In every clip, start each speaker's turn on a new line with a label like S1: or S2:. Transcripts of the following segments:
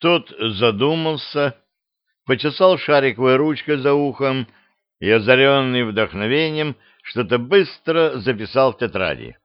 S1: Тот задумался, почесал шариковой ручкой за ухом и, озаренный вдохновением, что-то быстро записал в тетради.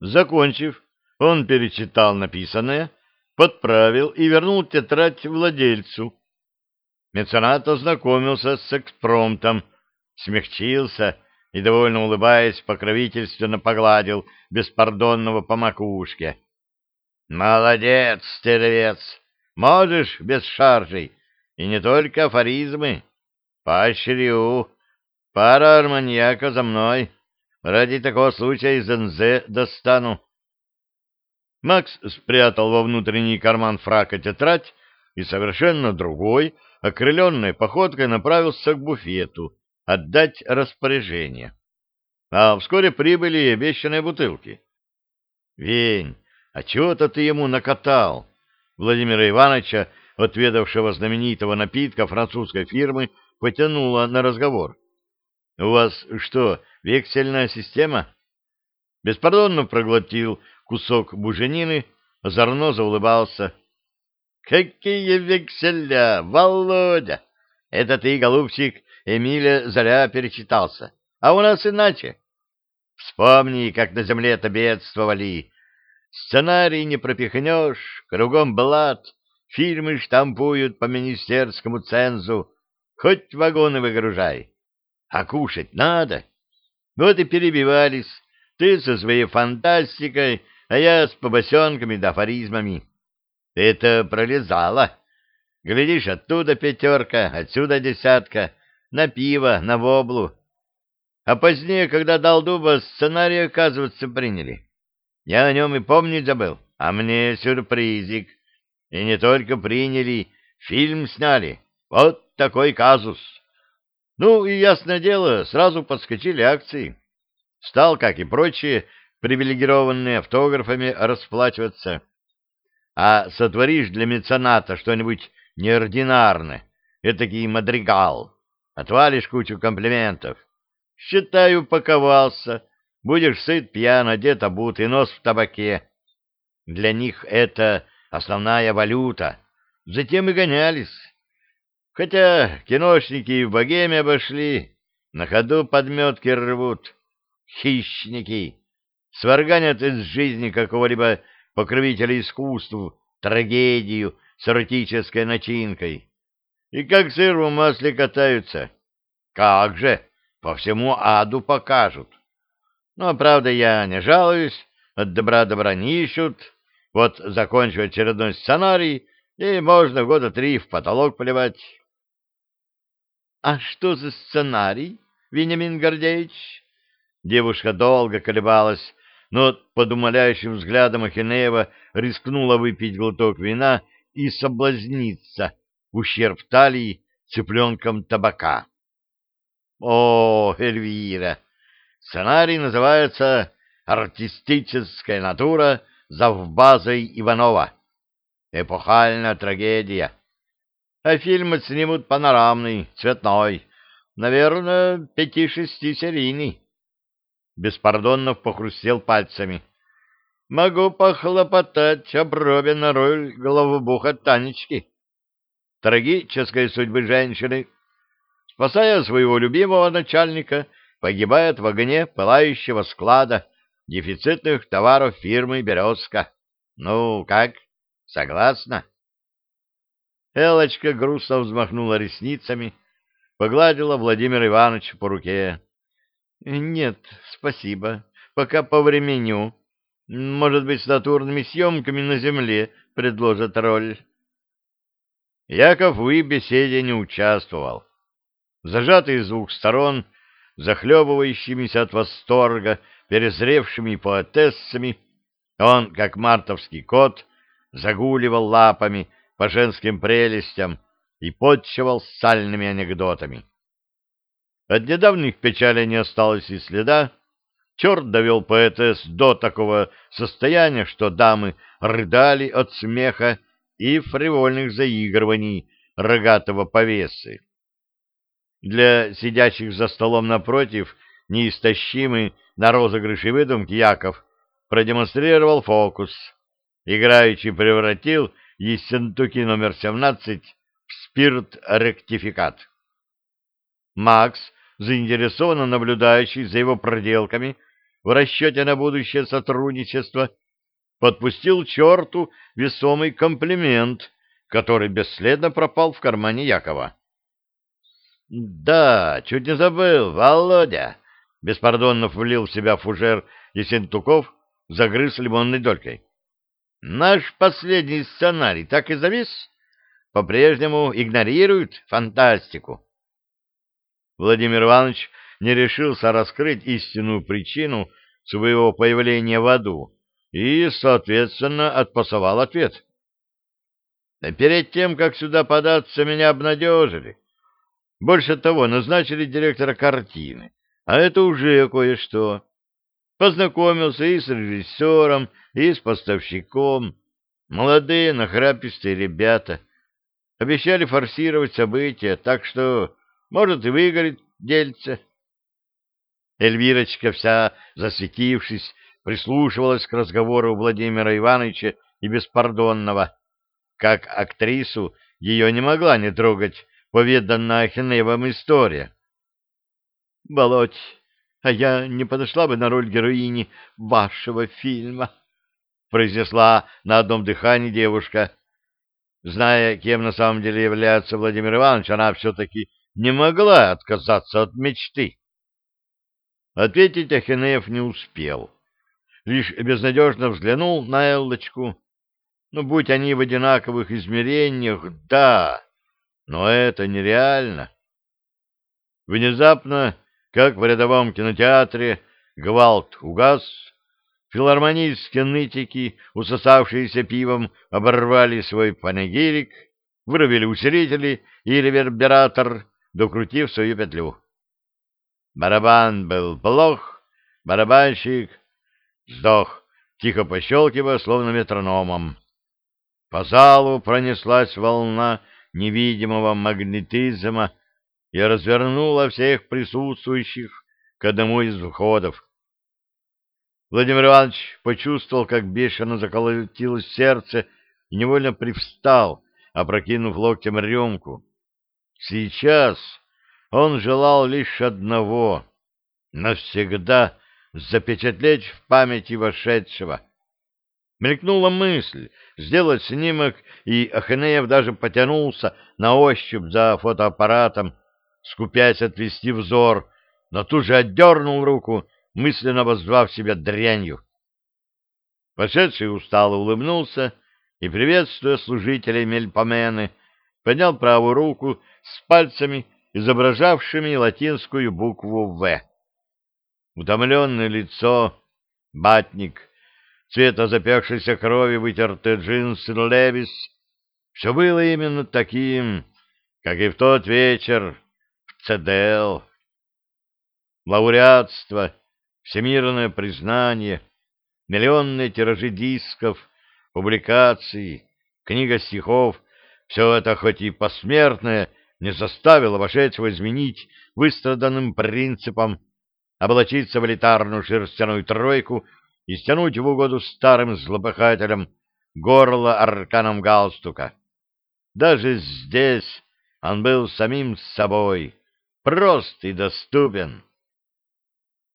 S1: Закончив, он перечитал написанное, подправил и вернул тетрадь владельцу. Меценат ознакомился с экспромтом, смягчился и, довольно улыбаясь, покровительственно погладил беспардонного по макушке. — Молодец, стервец! Можешь без шаржей, и не только афоризмы. Поощрю. Пара арманьяка за мной. Ради такого случая из НЗ достану. Макс спрятал во внутренний карман фрака тетрадь и совершенно другой, окрыленной походкой направился к буфету отдать распоряжение. А вскоре прибыли и обещанные бутылки. — Вень, а чего-то ты ему накатал? Владимира Ивановича, отведавшего знаменитого напитка французской фирмы, потянуло на разговор. — У вас что, вексельная система? Беспардонно проглотил кусок буженины, озорно заулыбался. — Какие векселя, Володя! Это ты, голубчик, Эмиля Заря перечитался. А у нас иначе. Вспомни, как на земле-то бедствовали. Сценарий не пропихнешь, кругом блат, фильмы штампуют по министерскому цензу, хоть вагоны выгружай. А кушать надо. Вот и перебивались, ты со своей фантастикой, а я с побосенками да афоризмами. Это пролезало. Глядишь, оттуда пятерка, отсюда десятка, на пиво, на воблу. А позднее, когда дал дуба, сценарий, оказывается, приняли. Я о нем и помнить забыл, а мне сюрпризик. И не только приняли, фильм сняли. Вот такой казус. Ну и, ясное дело, сразу подскочили акции. Стал, как и прочие, привилегированные автографами расплачиваться. А сотворишь для мецената что-нибудь неординарное, этакий мадригал, отвалишь кучу комплиментов. Считаю, упаковался, будешь сыт, пьян, одет, обут и нос в табаке. Для них это основная валюта, затем и гонялись. Хотя киношники и в богеме обошли, на ходу подметки рвут. Хищники сварганят из жизни какого-либо покровителя искусств трагедию с эротической начинкой. И как сыр в масле катаются. Как же, по всему аду покажут. Но, правда, я не жалуюсь, от добра добра не ищут. Вот закончу очередной сценарий, и можно года три в потолок поливать. — А что за сценарий, Вениамин Гордеевич? Девушка долго колебалась, но под умоляющим взглядом Ахинеева рискнула выпить глоток вина и соблазниться ущерб талии цыпленком табака. О, Эльвира! Сценарий называется «Артистическая натура завбазой Иванова». Эпохальная трагедия. А фильм снимут панорамный, цветной, наверное, пяти-шести серийный. Беспардонно похрустел пальцами. Могу похлопотать об робе на роль головобуха Танечки. Трагической судьбы женщины, спасая своего любимого начальника, погибает в огне пылающего склада дефицитных товаров фирмы «Березка». Ну, как? Согласна? Элочка грустно взмахнула ресницами, погладила Владимира Ивановича по руке. — Нет, спасибо, пока повременю. Может быть, с натурными съемками на земле предложат роль. Яков в беседе не участвовал. Зажатый с двух сторон, захлебывающимися от восторга, перезревшими поэтессами, он, как мартовский кот, загуливал лапами по женским прелестям и подчевал сальными анекдотами. От недавних печалей не осталось и следа. Черт довел поэтесс до такого состояния, что дамы рыдали от смеха и фривольных заигрываний рогатого повесы. Для сидящих за столом напротив неистощимый на розыгрыше выдумки Яков продемонстрировал фокус. Играючи превратил Ессентуки номер 17 в спирт-ректификат. Макс, заинтересованно наблюдающий за его проделками в расчете на будущее сотрудничество, подпустил черту весомый комплимент, который бесследно пропал в кармане Якова. — Да, чуть не забыл, Володя! — беспардонно влил в себя фужер Есентуков, загрыз лимонной долькой. — Наш последний сценарий так и завис? По-прежнему игнорируют фантастику. Владимир Иванович не решился раскрыть истинную причину своего появления в аду и, соответственно, отпасовал ответ. Перед тем, как сюда податься, меня обнадежили. Больше того, назначили директора картины, а это уже кое-что. Познакомился и с режиссером, и с поставщиком. Молодые, нахрапистые ребята. Обещали форсировать события, так что, может, и выгорит дельце. Эльвирочка, вся засветившись, прислушивалась к разговору Владимира Ивановича и Беспардонного. Как актрису ее не могла не трогать поведанная Ахинеевым история. — Володь, а я не подошла бы на роль героини вашего фильма, — произнесла на одном дыхании девушка. Зная, кем на самом деле является Владимир Иванович, она все-таки не могла отказаться от мечты. Ответить Ахинеев не успел. Лишь безнадежно взглянул на Эллочку. Ну, будь они в одинаковых измерениях, да, но это нереально. Внезапно, как в рядовом кинотеатре, гвалт угас, филармонийские нытики, усосавшиеся пивом, оборвали свой панегирик, вырубили усилители и ревербератор, докрутив свою петлю. Барабан был плох, барабанщик сдох, тихо пощелкивая, словно метрономом. По залу пронеслась волна невидимого магнетизма и развернула всех присутствующих к одному из входов. Владимир Иванович почувствовал, как бешено заколотилось сердце, и невольно привстал, опрокинув локтем рюмку. Сейчас он желал лишь одного — навсегда запечатлеть в памяти вошедшего. Мелькнула мысль сделать снимок, и Ахенеев даже потянулся на ощупь за фотоаппаратом, скупясь отвести взор, но тут же отдернул руку, мысленно воззвав себя дрянью. Вошедший устало улыбнулся и, приветствуя служителей Мельпомены, поднял правую руку с пальцами, изображавшими латинскую букву «В». Утомленное лицо, батник, цвета запекшейся крови вытертые джинсы Левис, все было именно таким, как и в тот вечер в ЦДЛ. Лауреатство, всемирное признание, миллионные тиражи дисков, публикаций, книга стихов — все это хоть и посмертное, не заставило вошедшего изменить выстраданным принципам облачиться в элитарную шерстяную тройку и стянуть в угоду старым злопыхателям горло арканом галстука. Даже здесь он был самим собой, прост и доступен.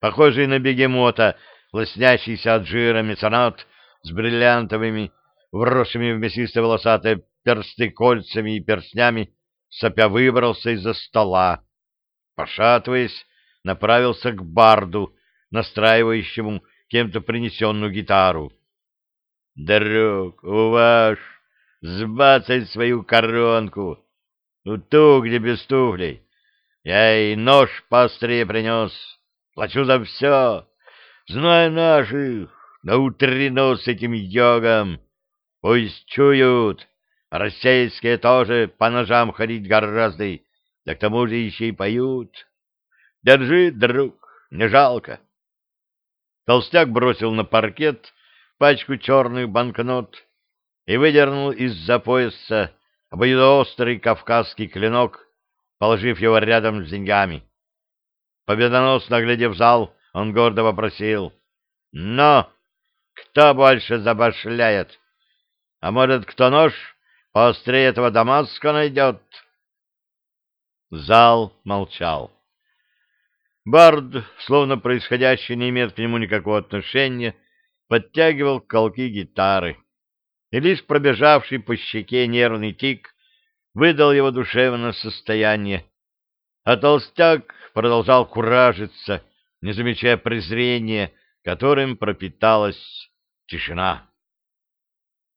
S1: Похожий на бегемота, лоснящийся от жира меценат с бриллиантовыми, вросшими в мясистые волосатые персты кольцами и перстнями, сопя выбрался из-за стола. Пошатываясь, направился к барду, настраивающему кем-то принесенную гитару. — Друг, уваж, сбацай свою коронку, ту, где без туфлей. Я и нож поострее принес, плачу за все. Знаю наших, наутрено с этим йогом. Пусть чуют, российские тоже по ножам ходить гораздо, да к тому же еще и поют. Держи, друг, не жалко. Толстяк бросил на паркет пачку черных банкнот и выдернул из-за пояса обоюдоострый кавказский клинок, положив его рядом с деньгами. Победоносно глядев в зал, он гордо вопросил. «Но! Кто больше забашляет? А может, кто нож поострее этого Дамаска найдет. Зал молчал. Бард, словно происходящее не имеет к нему никакого отношения, подтягивал колки гитары, и лишь пробежавший по щеке нервный тик выдал его душевное состояние, а толстяк продолжал куражиться, не замечая презрения, которым пропиталась тишина.